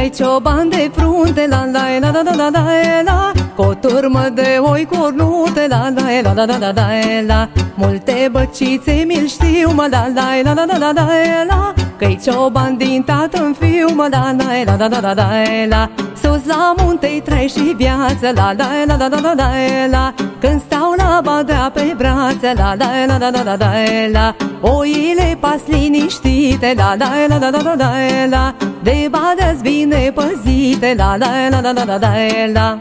ai cioban de frunte La la la la la la la la Cu o turmă de oi cornute La la la la la la la la. Multe băcițe mi-l știu Mă la la la la la la la la Că-i cioban din tată în fiu Mă da da la da da da da la Sus la munte-i trei și viață La da la da da da da la Când stau la badea pe brațe La da la da da da da la Oile pas liniștite La da la da da da da la De badea bine păzite La da la da da da da la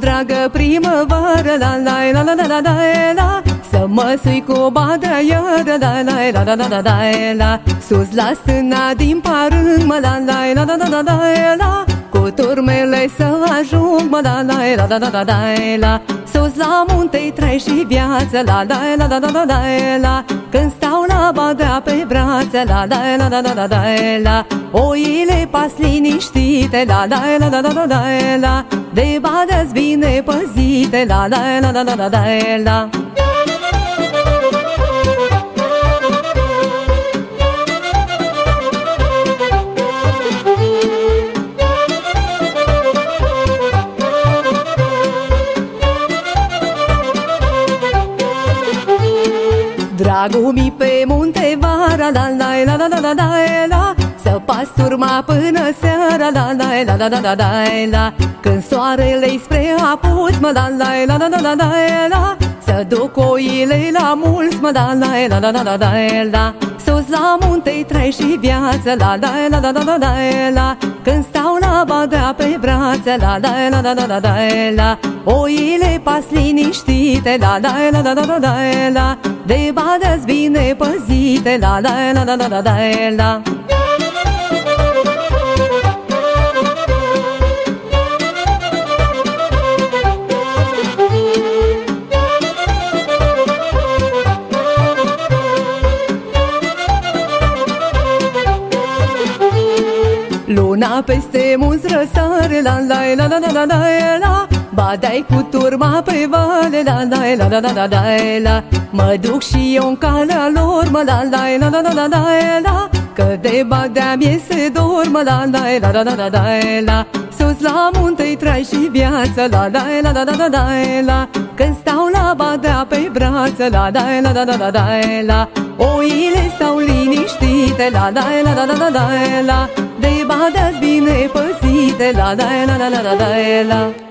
dragă primăvară, la la la la la la la la Să mă sui cu badă iară, la la la la la la la la Sus la stâna din parând, mă la la la la la la la la cu turmele să ajung Mă da da la da da da da la Sus la munte trai și viață La da la da da da da la Când stau la badea pe brațe La da la da da da da la Oile pas liniștite La da la da da da da la De badea bine păzite La da la da da da da la Dragul mi pe munte vara, la la la la la la la la Să pas turma până seara, la la la la la la la la Când soarele-i spre apus, mă la la la la la la la la Să duc oile la mulți, mă la la la la la la la la Sus la munte trei și viață, la la la la la la la la Când stau la badea pe brațe, la la la la la la la la Oile pas liniștite, la la la la la la la la De badă bine păzite, la la la la la la la la Luna peste munți răsare, la la la la la la la la Badai cu turma pe vale, la la la la la la la la Mă duc și eu în calea lor, mă la la la la la la la la Că de badea mi se dormă, la la la la la la la la Sus la munte-i trai și viață, la la la la la la la la Când stau la badea pe brață, la la la la la la la la Oile stau liniștite, la la la la la la la la de ibadat bine păsite La da, la da, la da, la la la la la.